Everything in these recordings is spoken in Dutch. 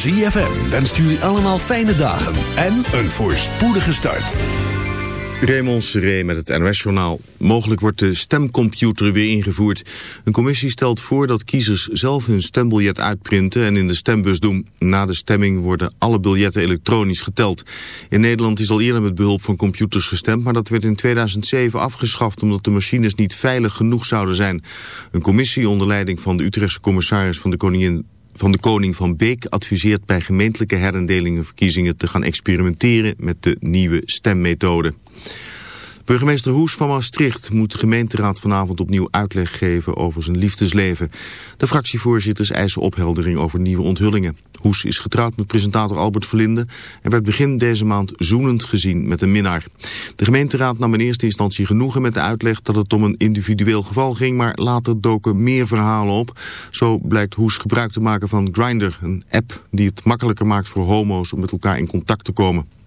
ZFM wenst jullie allemaal fijne dagen en een voorspoedige start. Raymond Seré met het NOS-journaal. Mogelijk wordt de stemcomputer weer ingevoerd. Een commissie stelt voor dat kiezers zelf hun stembiljet uitprinten en in de stembus doen. Na de stemming worden alle biljetten elektronisch geteld. In Nederland is al eerder met behulp van computers gestemd, maar dat werd in 2007 afgeschaft omdat de machines niet veilig genoeg zouden zijn. Een commissie onder leiding van de Utrechtse commissaris van de koningin van de Koning van Beek adviseert bij gemeentelijke herindelingen verkiezingen te gaan experimenteren met de nieuwe stemmethode. Burgemeester Hoes van Maastricht moet de gemeenteraad vanavond opnieuw uitleg geven over zijn liefdesleven. De fractievoorzitters eisen opheldering over nieuwe onthullingen. Hoes is getrouwd met presentator Albert Verlinde en werd begin deze maand zoenend gezien met een minnaar. De gemeenteraad nam in eerste instantie genoegen met de uitleg dat het om een individueel geval ging, maar later doken meer verhalen op. Zo blijkt Hoes gebruik te maken van Grindr, een app die het makkelijker maakt voor homo's om met elkaar in contact te komen.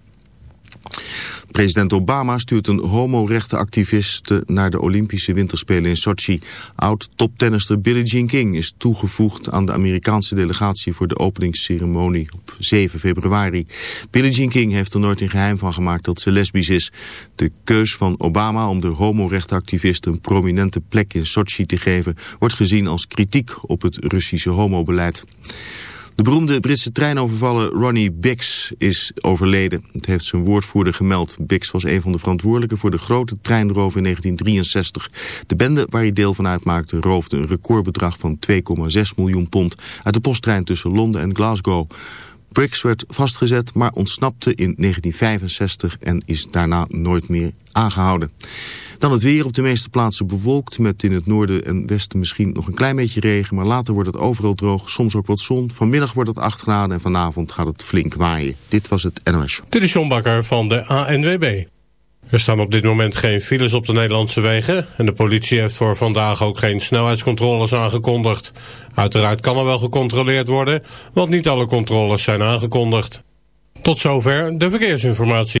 President Obama stuurt een homo-rechtenactiviste naar de Olympische Winterspelen in Sochi. Oud-toptennister Billie Jean King is toegevoegd aan de Amerikaanse delegatie voor de openingsceremonie op 7 februari. Billie Jean King heeft er nooit in geheim van gemaakt dat ze lesbisch is. De keus van Obama om de homo-rechtenactiviste een prominente plek in Sochi te geven wordt gezien als kritiek op het Russische homobeleid. De beroemde Britse treinovervaller Ronnie Bix is overleden. Het heeft zijn woordvoerder gemeld. Bix was een van de verantwoordelijken voor de grote treinroof in 1963. De bende waar hij deel van uitmaakte roofde een recordbedrag van 2,6 miljoen pond... uit de posttrein tussen Londen en Glasgow. Briggs werd vastgezet, maar ontsnapte in 1965 en is daarna nooit meer aangehouden. Dan het weer op de meeste plaatsen bewolkt met in het noorden en westen misschien nog een klein beetje regen. Maar later wordt het overal droog, soms ook wat zon. Vanmiddag wordt het 8 graden en vanavond gaat het flink waaien. Dit was het NOS. Dit is John Bakker van de ANWB. Er staan op dit moment geen files op de Nederlandse wegen... en de politie heeft voor vandaag ook geen snelheidscontroles aangekondigd. Uiteraard kan er wel gecontroleerd worden, want niet alle controles zijn aangekondigd. Tot zover de verkeersinformatie.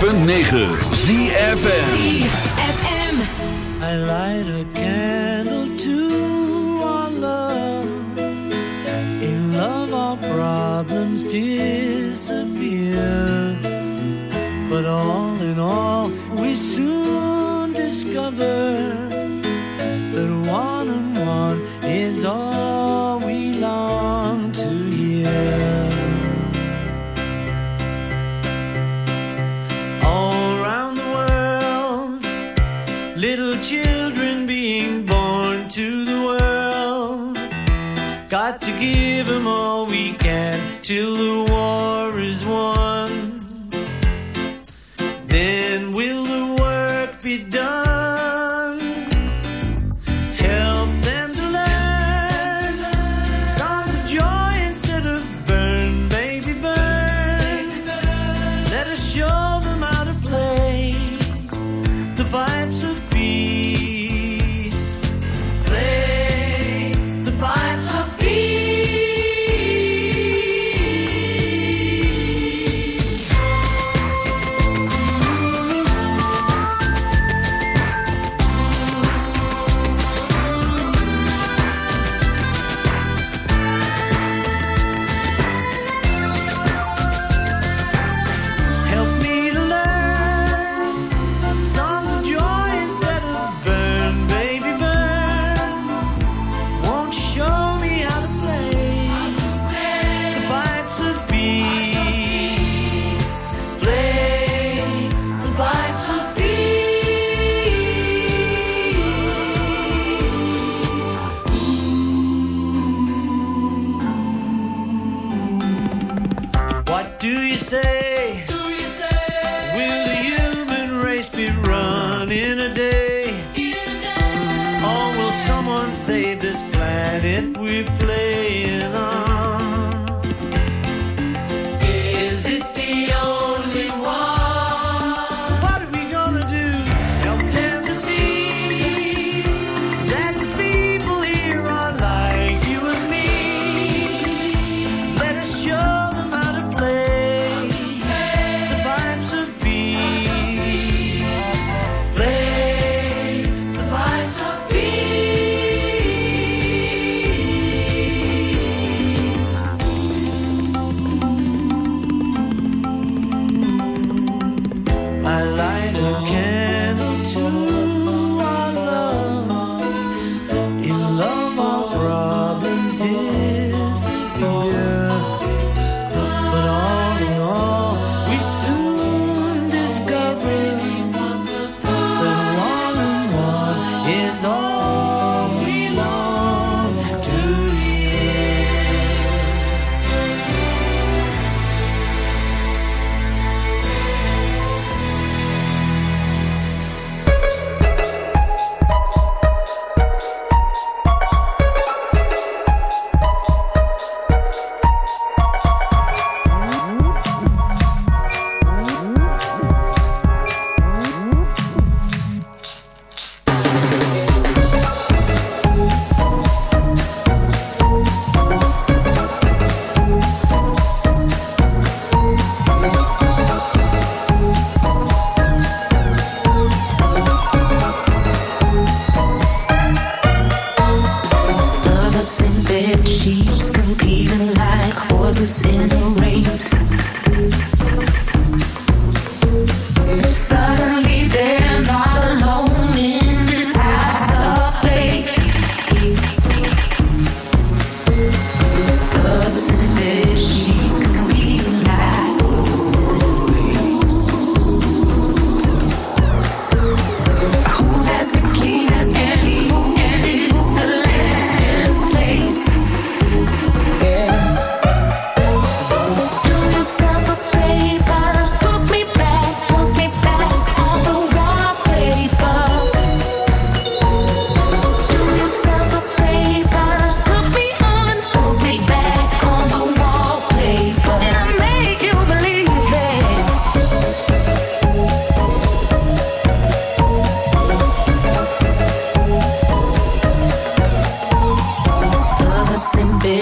.9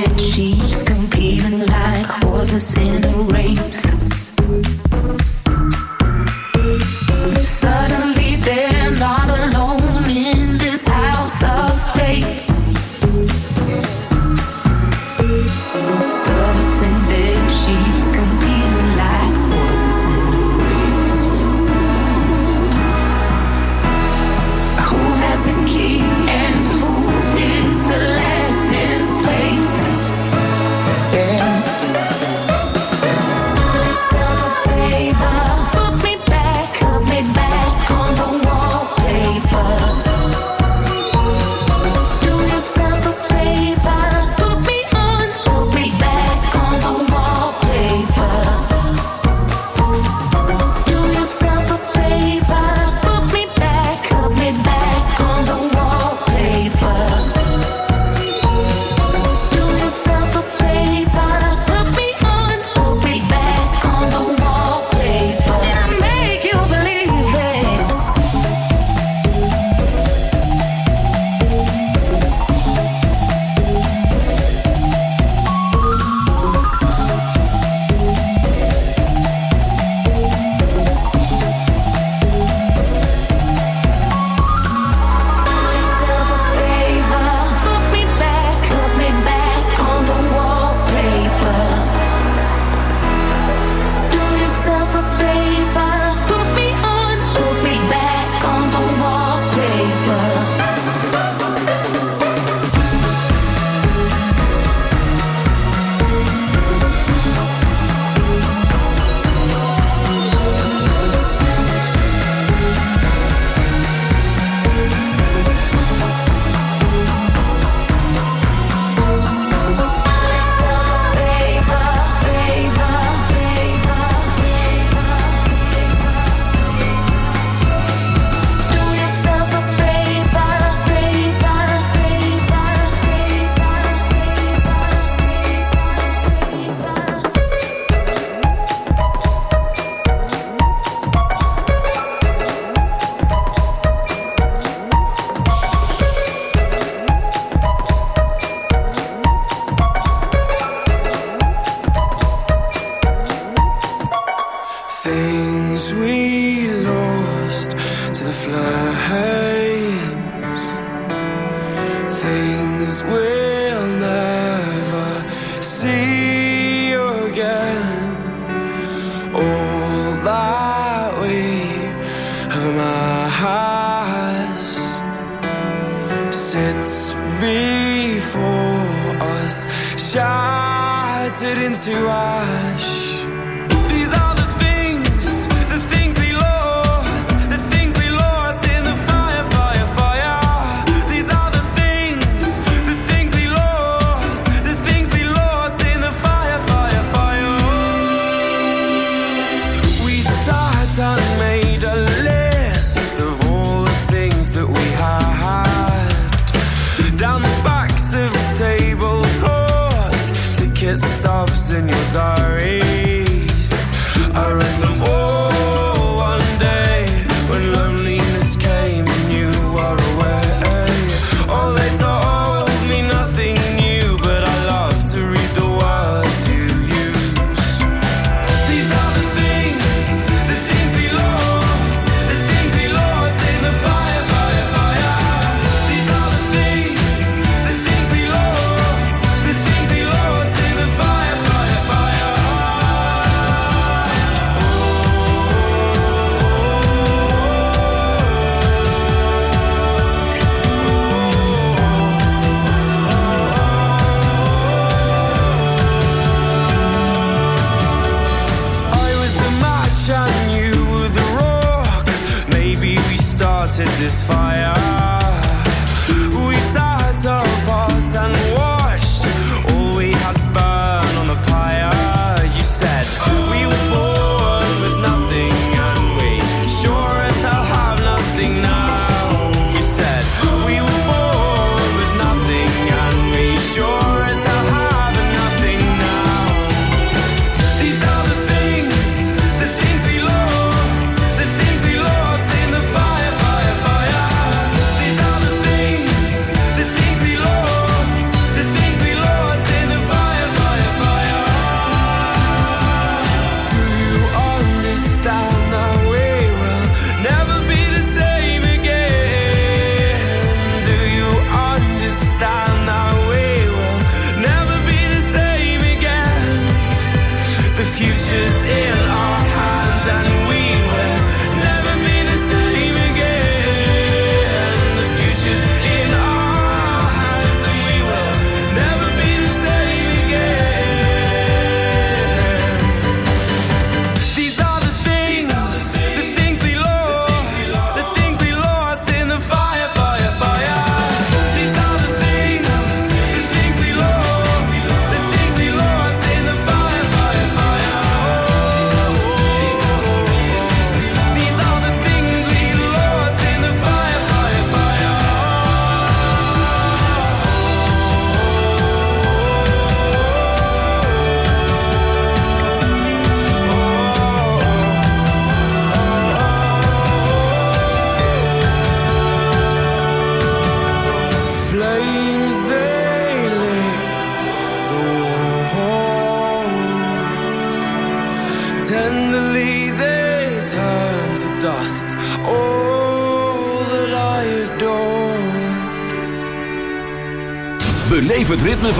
in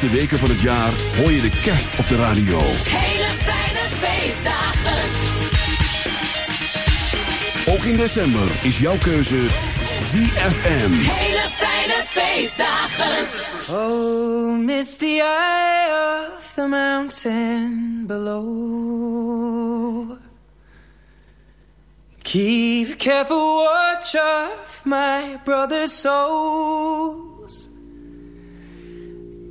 Laatste weken van het jaar hoor je de kerst op de radio. Hele fijne feestdagen. Ook in december is jouw keuze ZFM. Hele fijne feestdagen. Oh, misty eye of the mountain below. Keep careful watch of my brother's souls.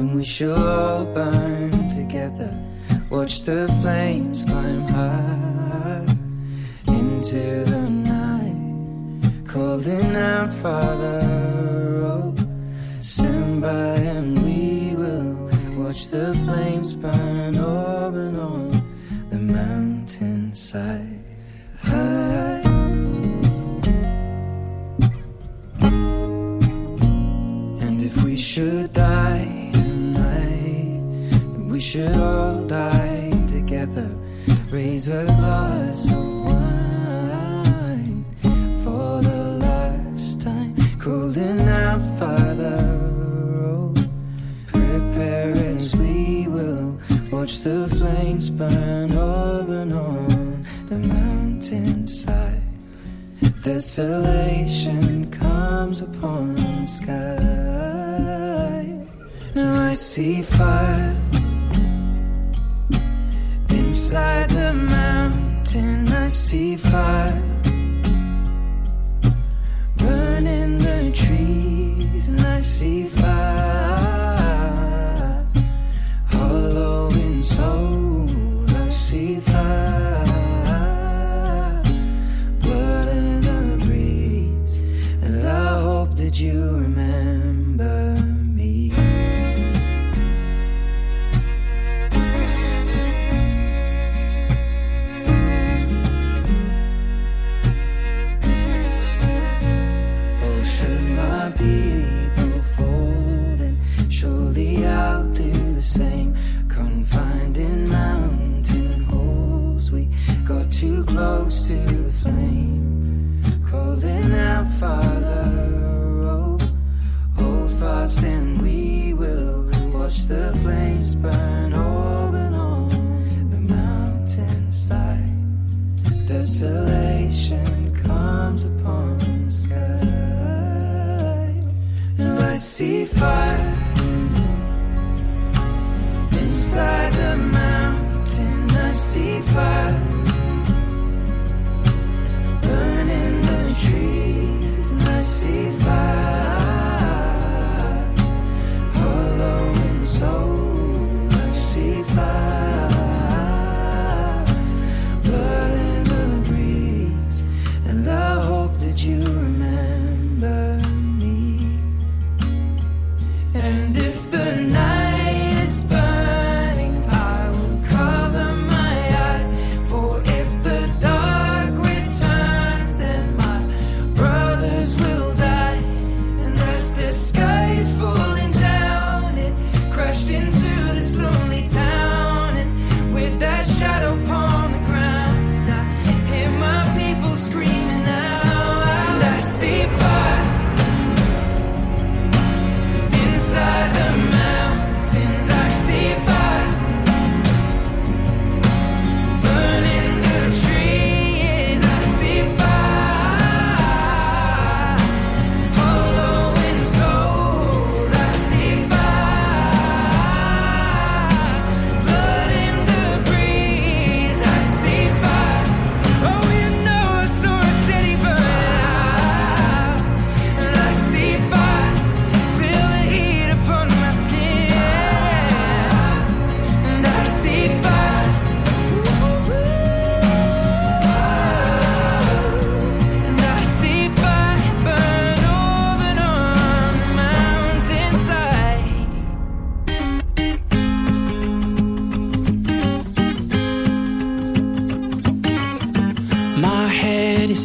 then we shall all burn together. Watch the flames climb high into the night, calling out, Father, Desolation comes upon the sky. Now I see fire inside the mountain.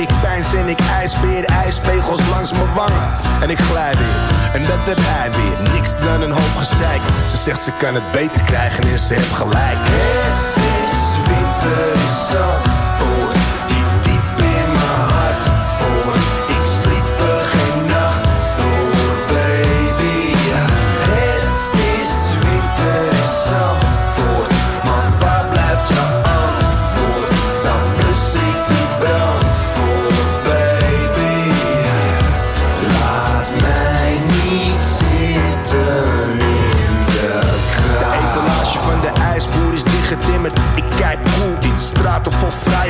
Ik pijn en ik ijsbeer. Ijspegels langs mijn wangen en ik glij weer. En dat heb hij weer, niks dan een hoop gezeik. Ze zegt ze kan het beter krijgen en ze heeft gelijk. Het is winter in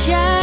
shine.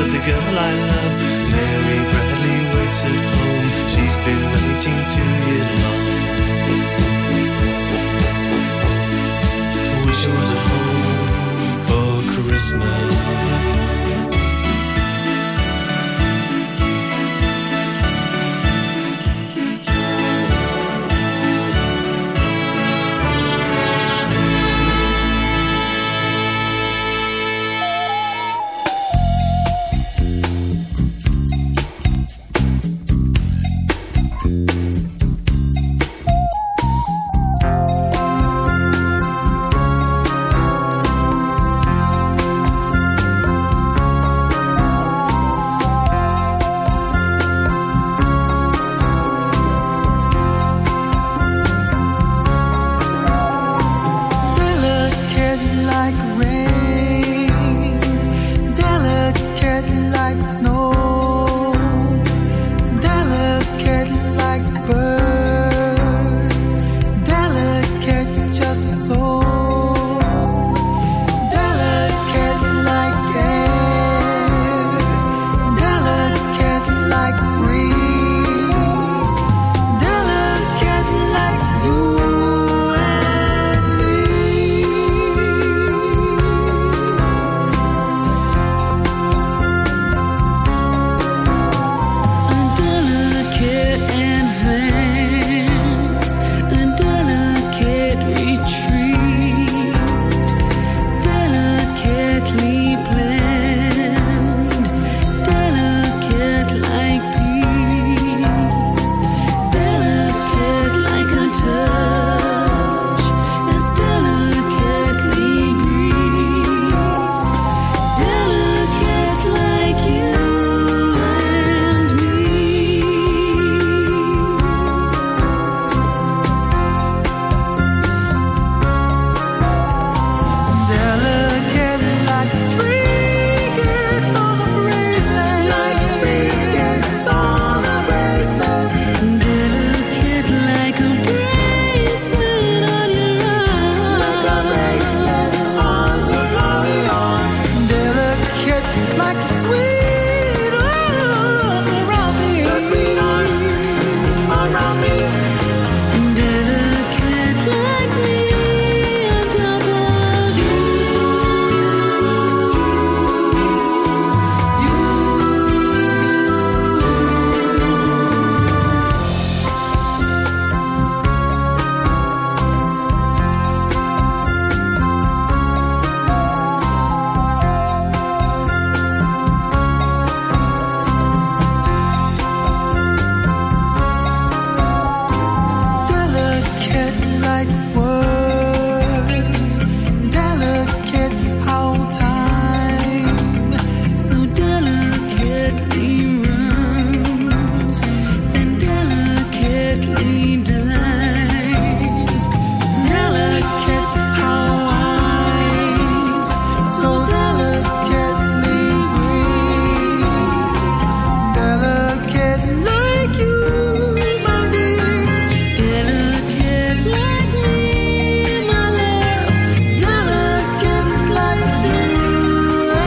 of the girl I love. Mary Bradley waits at home.